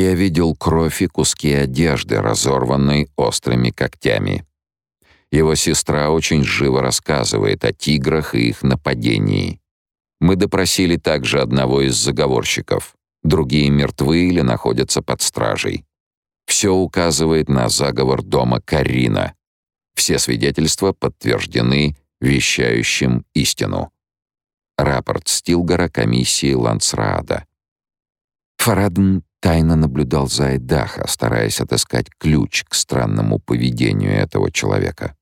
Я видел кровь и куски одежды, разорванной острыми когтями. Его сестра очень живо рассказывает о тиграх и их нападении. Мы допросили также одного из заговорщиков. Другие мертвы или находятся под стражей. Все указывает на заговор дома Карина. Все свидетельства подтверждены вещающим истину. Рапорт Стилгора комиссии Лансраада. Фарадн тайно наблюдал за Айдаха, стараясь отыскать ключ к странному поведению этого человека.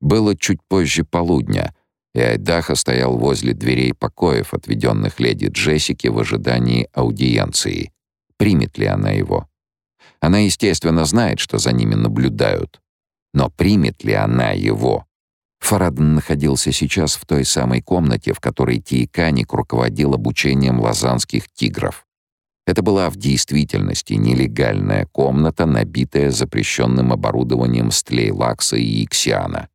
Было чуть позже полудня, и Айдаха стоял возле дверей покоев, отведенных леди Джессике в ожидании аудиенции. Примет ли она его? Она, естественно, знает, что за ними наблюдают. Но примет ли она его? Фараден находился сейчас в той самой комнате, в которой Тиеканик руководил обучением лазанских тигров. Это была в действительности нелегальная комната, набитая запрещенным оборудованием стлейлакса и иксиана.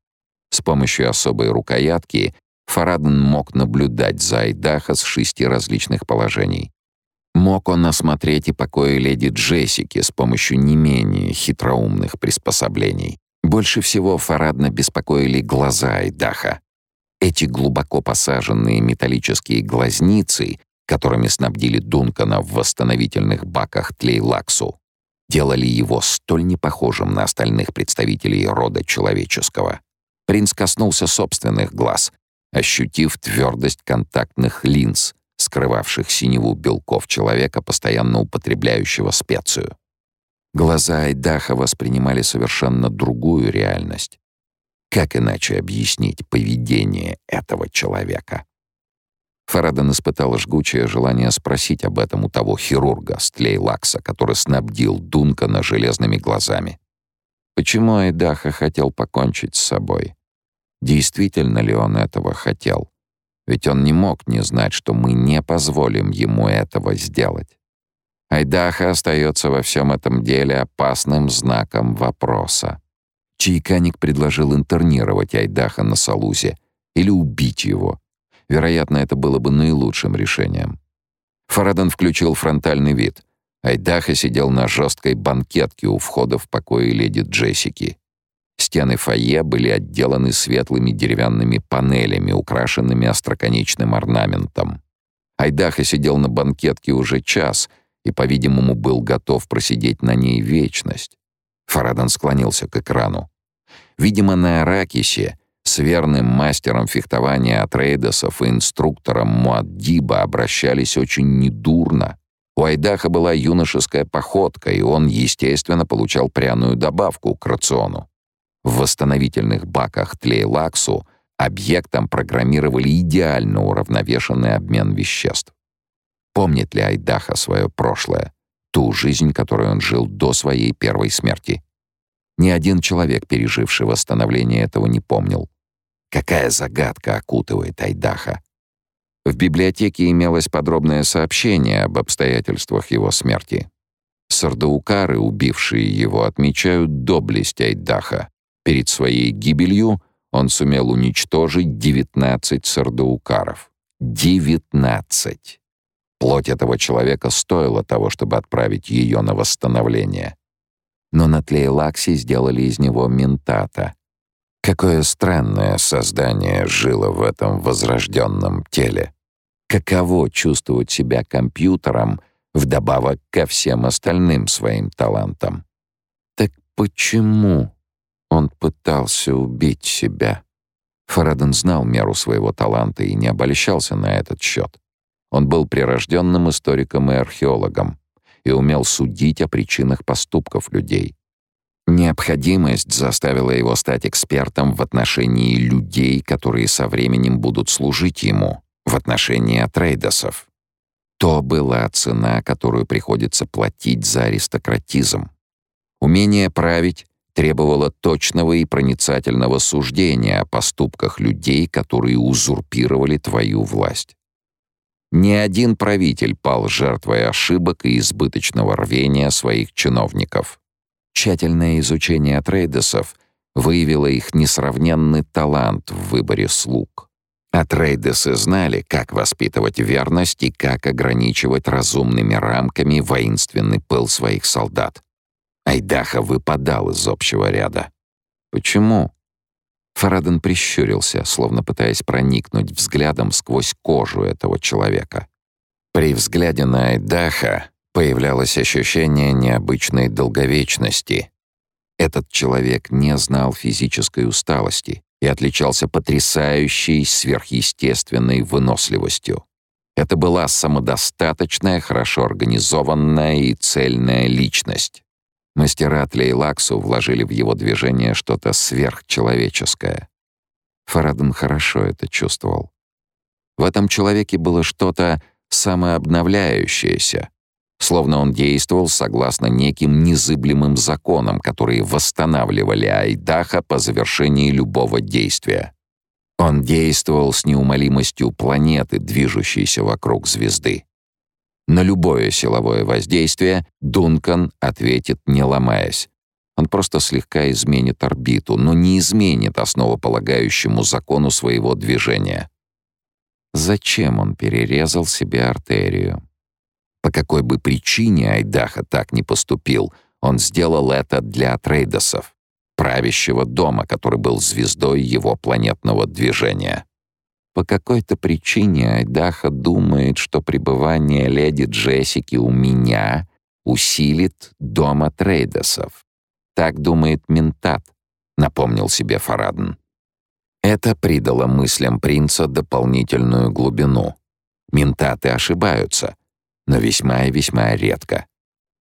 С помощью особой рукоятки Фараден мог наблюдать за Айдаха с шести различных положений. Мог он осмотреть и покои леди Джессики с помощью не менее хитроумных приспособлений. Больше всего Фарадна беспокоили глаза Айдаха. Эти глубоко посаженные металлические глазницы, которыми снабдили Дункана в восстановительных баках Тлейлаксу, делали его столь непохожим на остальных представителей рода человеческого. Принц коснулся собственных глаз, ощутив твердость контактных линз, скрывавших синеву белков человека, постоянно употребляющего специю. Глаза Айдаха воспринимали совершенно другую реальность. Как иначе объяснить поведение этого человека? Фараден испытал жгучее желание спросить об этом у того хирурга Стлейлакса, который снабдил Дункана железными глазами. Почему Айдаха хотел покончить с собой? Действительно ли он этого хотел? Ведь он не мог не знать, что мы не позволим ему этого сделать. Айдаха остается во всем этом деле опасным знаком вопроса. Чайканик предложил интернировать Айдаха на Салузе или убить его. Вероятно, это было бы наилучшим решением. Фараден включил фронтальный вид — Айдаха сидел на жесткой банкетке у входа в покои леди Джессики. Стены фойе были отделаны светлыми деревянными панелями, украшенными остроконечным орнаментом. Айдаха сидел на банкетке уже час и, по-видимому, был готов просидеть на ней вечность. Фарадан склонился к экрану. Видимо, на Аракисе с верным мастером фехтования от Рейдосов и инструктором Муаддиба обращались очень недурно — у Айдаха была юношеская походка, и он, естественно, получал пряную добавку к рациону. В восстановительных баках тлейлаксу объектом программировали идеально уравновешенный обмен веществ. Помнит ли Айдаха свое прошлое, ту жизнь, которую он жил до своей первой смерти? Ни один человек, переживший восстановление этого, не помнил. Какая загадка окутывает Айдаха? В библиотеке имелось подробное сообщение об обстоятельствах его смерти. Сардаукары, убившие его, отмечают доблесть Айдаха. Перед своей гибелью он сумел уничтожить 19 сардаукаров. 19! Плоть этого человека стоила того, чтобы отправить ее на восстановление. Но на Тлейлаксе сделали из него ментата. Какое странное создание жило в этом возрожденном теле. Каково чувствовать себя компьютером вдобавок ко всем остальным своим талантам? Так почему он пытался убить себя? Фараден знал меру своего таланта и не обольщался на этот счет. Он был прирожденным историком и археологом и умел судить о причинах поступков людей. Необходимость заставила его стать экспертом в отношении людей, которые со временем будут служить ему, в отношении Атрейдосов. То была цена, которую приходится платить за аристократизм. Умение править требовало точного и проницательного суждения о поступках людей, которые узурпировали твою власть. Ни один правитель пал жертвой ошибок и избыточного рвения своих чиновников. Тщательное изучение трейдесов выявило их несравненный талант в выборе слуг. Атрейдесы знали, как воспитывать верность и как ограничивать разумными рамками воинственный пыл своих солдат. Айдаха выпадал из общего ряда. Почему? Фараден прищурился, словно пытаясь проникнуть взглядом сквозь кожу этого человека. При взгляде на Айдаха появлялось ощущение необычной долговечности. Этот человек не знал физической усталости и отличался потрясающей сверхъестественной выносливостью. Это была самодостаточная, хорошо организованная и цельная личность. Мастера Тлейлаксу вложили в его движение что-то сверхчеловеческое. Фараден хорошо это чувствовал. В этом человеке было что-то самообновляющееся, словно он действовал согласно неким незыблемым законам, которые восстанавливали Айдаха по завершении любого действия. Он действовал с неумолимостью планеты, движущейся вокруг звезды. На любое силовое воздействие Дункан ответит, не ломаясь. Он просто слегка изменит орбиту, но не изменит основополагающему закону своего движения. Зачем он перерезал себе артерию? По какой бы причине Айдаха так не поступил, он сделал это для трейдосов, правящего дома, который был звездой его планетного движения. По какой-то причине Айдаха думает, что пребывание леди Джессики у меня усилит дома Трейдосов. Так думает ментат, напомнил себе Фарадн. Это придало мыслям принца дополнительную глубину. Ментаты ошибаются, но весьма и весьма редко.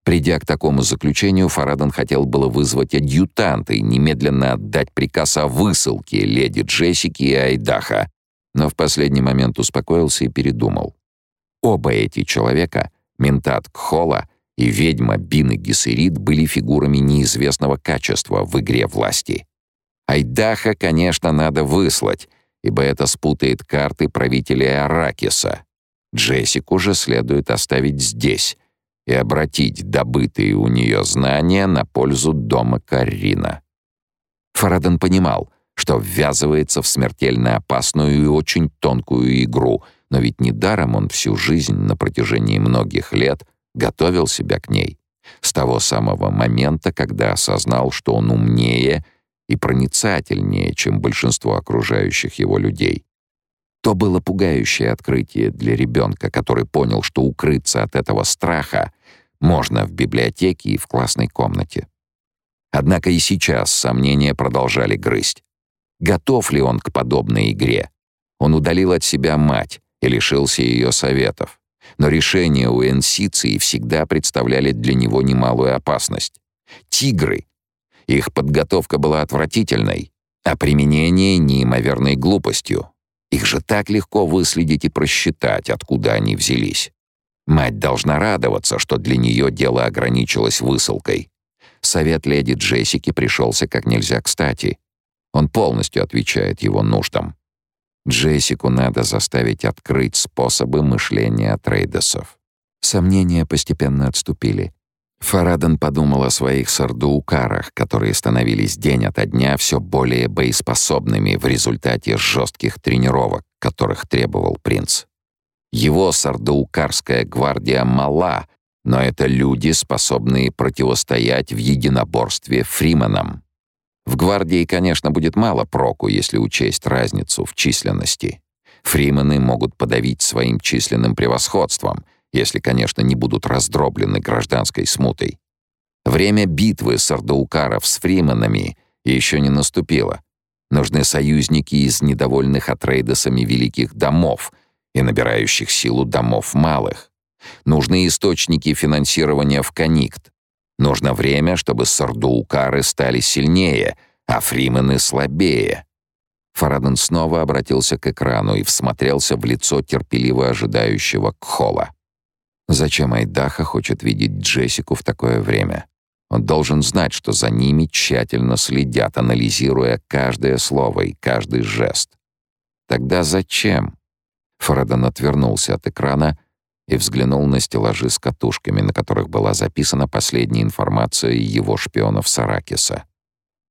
Придя к такому заключению, Фараден хотел было вызвать адъютанта и немедленно отдать приказ о высылке леди Джессики и Айдаха, но в последний момент успокоился и передумал. Оба эти человека, ментат Кхола и ведьма Бины Гессерит, были фигурами неизвестного качества в игре власти. Айдаха, конечно, надо выслать, ибо это спутает карты правителя Аракиса. Джессику же следует оставить здесь и обратить добытые у нее знания на пользу дома Каррина. Фараден понимал, что ввязывается в смертельно опасную и очень тонкую игру, но ведь недаром он всю жизнь на протяжении многих лет готовил себя к ней. С того самого момента, когда осознал, что он умнее и проницательнее, чем большинство окружающих его людей. То было пугающее открытие для ребенка, который понял, что укрыться от этого страха можно в библиотеке и в классной комнате. Однако и сейчас сомнения продолжали грызть. Готов ли он к подобной игре? Он удалил от себя мать и лишился ее советов. Но решения у Энсиции всегда представляли для него немалую опасность. Тигры. Их подготовка была отвратительной, а применение — неимоверной глупостью. Их же так легко выследить и просчитать, откуда они взялись. Мать должна радоваться, что для нее дело ограничилось высылкой. Совет леди Джессики пришелся как нельзя кстати. Он полностью отвечает его нуждам. Джессику надо заставить открыть способы мышления трейдесов. Сомнения постепенно отступили. Фараден подумал о своих сардуукарах, которые становились день ото дня все более боеспособными в результате жестких тренировок, которых требовал принц. Его сардуукарская гвардия мала, но это люди, способные противостоять в единоборстве фриманам. В гвардии, конечно, будет мало проку, если учесть разницу в численности. Фримены могут подавить своим численным превосходством, если, конечно, не будут раздроблены гражданской смутой. Время битвы сардаукаров с фрименами еще не наступило. Нужны союзники из недовольных Атрейдосами великих домов и набирающих силу домов малых. Нужны источники финансирования в Каникт, Нужно время, чтобы сардуукары стали сильнее, а фримены слабее. Фараден снова обратился к экрану и всмотрелся в лицо терпеливо ожидающего Кхола. Зачем Айдаха хочет видеть Джессику в такое время? Он должен знать, что за ними тщательно следят, анализируя каждое слово и каждый жест. Тогда зачем? Фараден отвернулся от экрана и взглянул на стеллажи с катушками, на которых была записана последняя информация его шпионов Саракиса.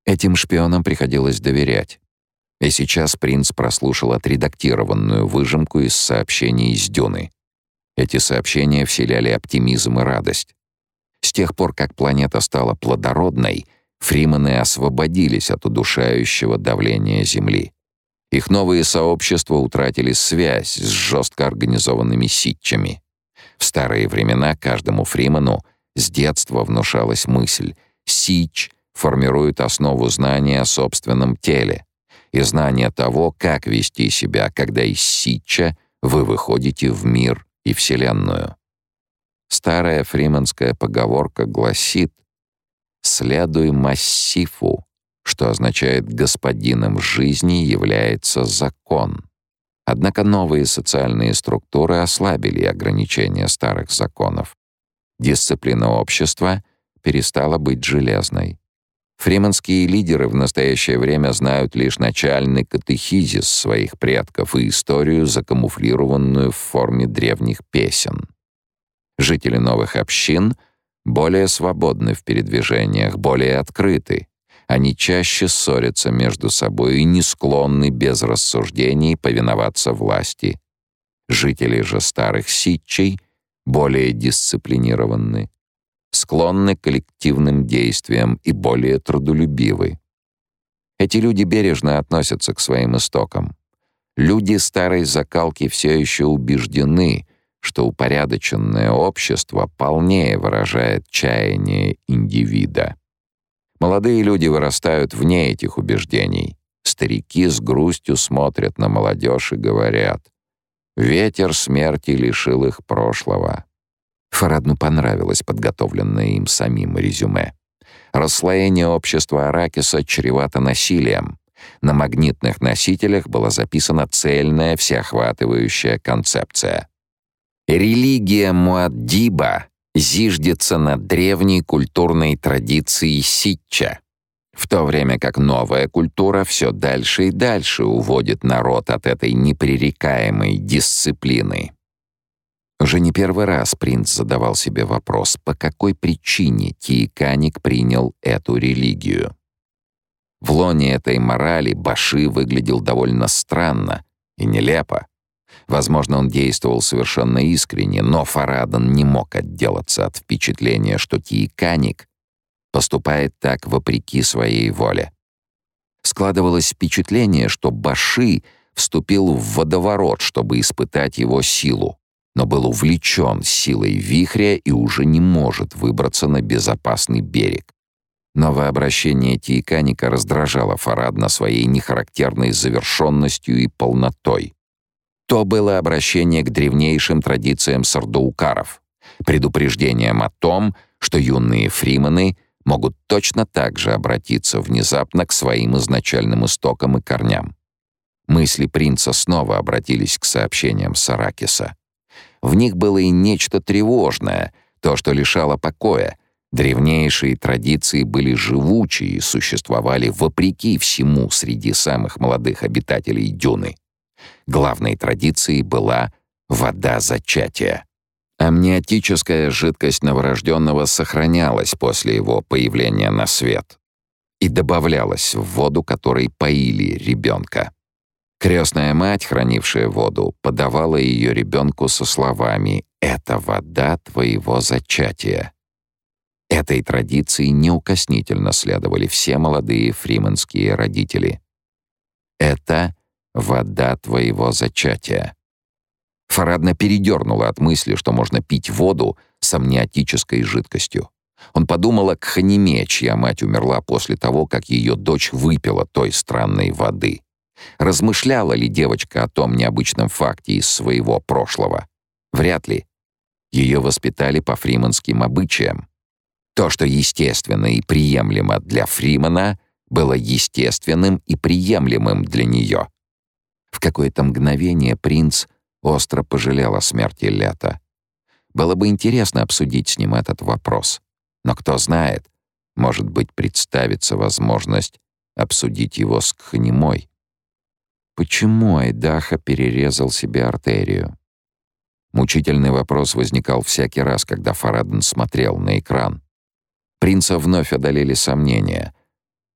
Этим шпионам приходилось доверять. И сейчас принц прослушал отредактированную выжимку из сообщений из Дюны. Эти сообщения вселяли оптимизм и радость. С тех пор, как планета стала плодородной, фримены освободились от удушающего давления Земли. Их новые сообщества утратили связь с жестко организованными ситчами. В старые времена каждому фримену с детства внушалась мысль «сич» формирует основу знания о собственном теле и знания того, как вести себя, когда из ситча вы выходите в мир и Вселенную. Старая фриманская поговорка гласит «следуй массифу», что означает «господином жизни является закон». Однако новые социальные структуры ослабили ограничения старых законов. Дисциплина общества перестала быть железной. Фриманские лидеры в настоящее время знают лишь начальный катехизис своих предков и историю, закамуфлированную в форме древних песен. Жители новых общин более свободны в передвижениях, более открыты. Они чаще ссорятся между собой и не склонны без рассуждений повиноваться власти. Жители же старых ситчей более дисциплинированы, склонны к коллективным действиям и более трудолюбивы. Эти люди бережно относятся к своим истокам. Люди старой закалки все еще убеждены, что упорядоченное общество полнее выражает чаяние индивида. Молодые люди вырастают вне этих убеждений. Старики с грустью смотрят на молодежь и говорят, «Ветер смерти лишил их прошлого». Фарадну понравилось подготовленное им самим резюме. Расслоение общества Аракиса чревато насилием. На магнитных носителях была записана цельная, всеохватывающая концепция. Религия Муаддиба зиждется на древней культурной традиции ситча, в то время как новая культура все дальше и дальше уводит народ от этой непререкаемой дисциплины. Уже не первый раз принц задавал себе вопрос, по какой причине Тиеканик принял эту религию. В лоне этой морали Баши выглядел довольно странно и нелепо. Возможно, он действовал совершенно искренне, но Фарадан не мог отделаться от впечатления, что Тиеканик поступает так вопреки своей воле. Складывалось впечатление, что Баши вступил в водоворот, чтобы испытать его силу, но был увлечен силой вихря и уже не может выбраться на безопасный берег. Новое обращение Тиеканика раздражало Фарадна своей нехарактерной завершенностью и полнотой. То было обращение к древнейшим традициям сардоукаров, предупреждением о том, что юные фримены могут точно так же обратиться внезапно к своим изначальным истокам и корням. Мысли принца снова обратились к сообщениям Саракиса. В них было и нечто тревожное, то, что лишало покоя. Древнейшие традиции были живучи и существовали вопреки всему среди самых молодых обитателей дюны. Главной традицией была вода зачатия. Амниотическая жидкость новорожденного сохранялась после его появления на свет и добавлялась в воду, которой поили ребенка. Крестная мать, хранившая воду, подавала ее ребенку со словами «Это вода твоего зачатия». Этой традиции неукоснительно следовали все молодые фриманские родители. «Это вода твоего зачатия». Фарадна передернула от мысли, что можно пить воду с амниотической жидкостью. Он подумал о Кханиме, чья мать умерла после того, как ее дочь выпила той странной воды. Размышляла ли девочка о том необычном факте из своего прошлого? Вряд ли. Ее воспитали по фриманским обычаям. То, что естественно и приемлемо для Фримана, было естественным и приемлемым для нее. В какое-то мгновение принц остро пожалел о смерти Лета. Было бы интересно обсудить с ним этот вопрос. Но кто знает, может быть, представится возможность обсудить его с Кханимой. Почему Айдаха перерезал себе артерию? Мучительный вопрос возникал всякий раз, когда Фараден смотрел на экран. Принца вновь одолели сомнения.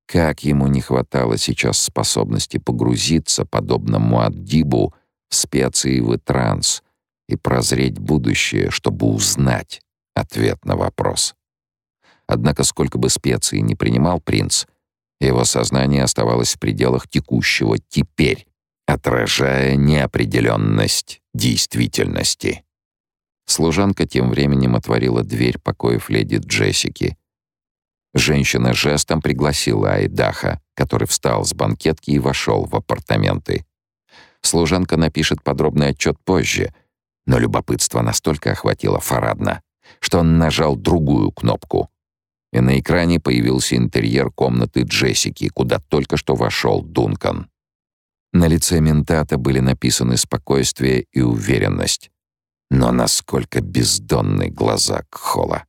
Как ему не хватало сейчас способности погрузиться, подобно Муаддибу, в специи в транс и прозреть будущее, чтобы узнать ответ на вопрос. Однако сколько бы специй не принимал принц, его сознание оставалось в пределах текущего «теперь», отражая неопределенность действительности. Служанка тем временем отворила дверь покоев леди Джессики Женщина жестом пригласила Айдаха, который встал с банкетки и вошел в апартаменты. Служанка напишет подробный отчет позже, но любопытство настолько охватило Фарадна, что он нажал другую кнопку. И на экране появился интерьер комнаты Джессики, куда только что вошел Дункан. На лице ментата были написаны спокойствие и уверенность. Но насколько бездонны глаза Кхола.